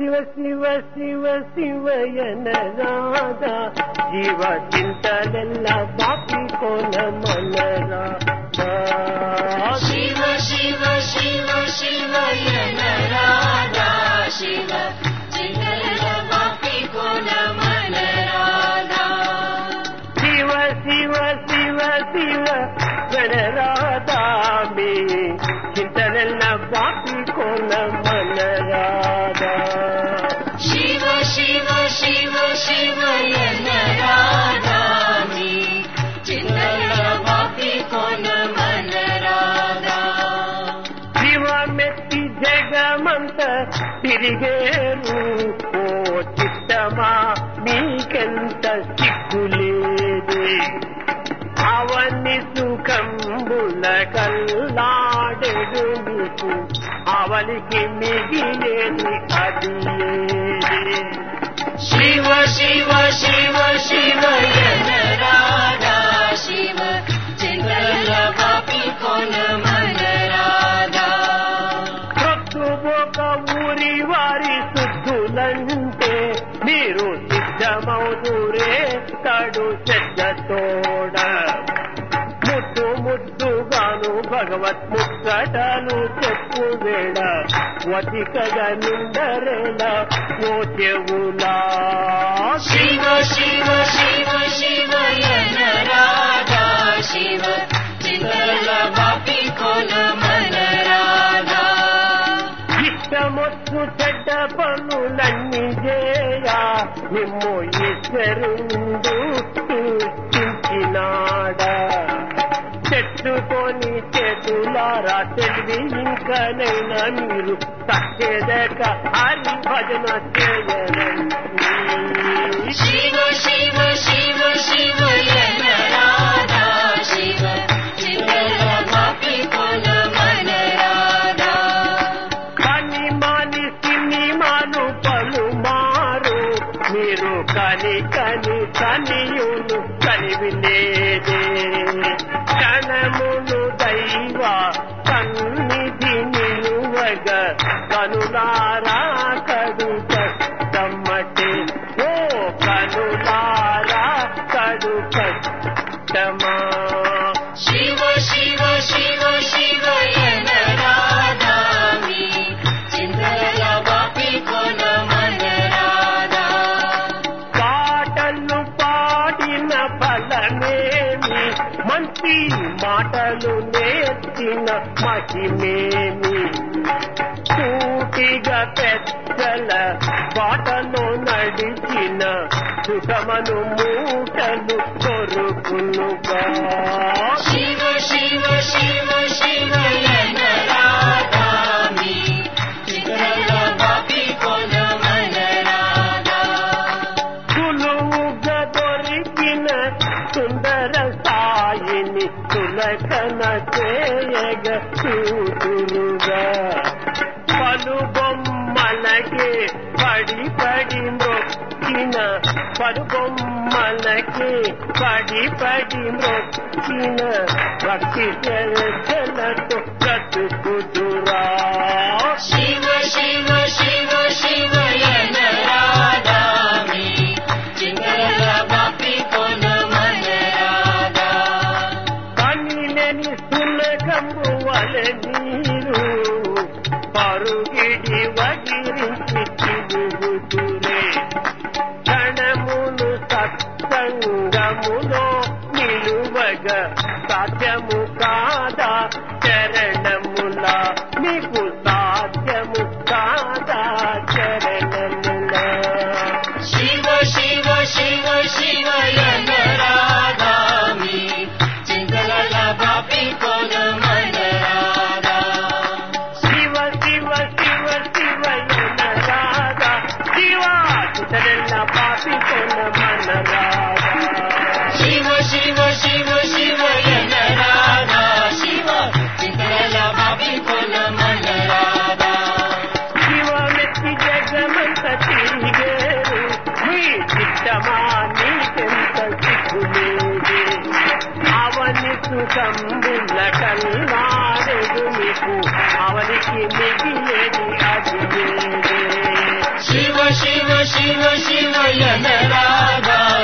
శివ శివ శివ శివయన రాధా. జీవ చింతలెల్ల బాపి కోన మన రాధా. శివ శివ శివ శివయన రాధా. శివ చింతల వాపి కోన మన రాధా. శివ శివ శివ శివ గణరాధా మీ చింతలెల్ల మన రాధా. శివ శివ శివ శివయన రాధా. మీ చింతల శివమెత్తి జగమంత తిరిగేరు ఓ చిత్తమా నీకెంత సిగ్గులేదే. అవన్ని సుఖంబుల కల్లాడెడు అవలికి మిగిలేని అది ఏదే. శివ శివ శివ శివయన రాధా శివ. చింతల వాపి కోన మన రాధా ఒక ఊరి వారి శుద్ధులంటే మీరు చెడ్డతోడ ముద్దు ముద్దుగాను భగవత్ ముక్కటలు చెప్పు వేడా. వతికగా నిండరేల ఓ చెవులా శివ శివ శివ రాధా శివ చింతల మన రాధా. ఇష్టమొచ్చు చెడ్డ పనులన్నీ చేయా నిమ్ము ఈశ్వరుండు సూచించినాడా చెట్టుకొని చేతులారా తెలివి ఇంకనైనా మీరు తక్కేదక హరి భజన చేయనండి శివ శివ శివ శివయన రాధా శివ మీరు కని కని కనియును కనివిలేదే క్షణమును దైవ కన్ను కనులారా ఓ కనులారా శివ శివ శివ మంచి మాటలు నేర్చిన మహిమేమి? సూటిగా పెద్దల బాటలో నడిచిన సుఖమను మూటలు కొరుకునుగా శివ శివ శివ దొరికిన సుందర సాయిని సులకన చేయగ చూదురుగా పాలు బొమ్మలకే పడి పడి మొక్కిన పలు బొమ్మలకే పడి పడి మొక్కిన భక్తి శ్రద్ధలతో బ్రతుకుదురా. తిరుగుతురే గణమును సత్సంగములో నిలువగ కుతరెల్ల పాపి కొన మన శివ శివ శివ శివయన రాధా శివ చింతల వాపి కోన మన రాధా శివమెత్తి జగమంత తిరిగేరు మీ చిత్తమా నీకెంత సిగ్గులేదే అవని సుఖంబుల కల్లాడెదు మీకు అవనికి మిగిలేది शिव शिव शिव शिव यागा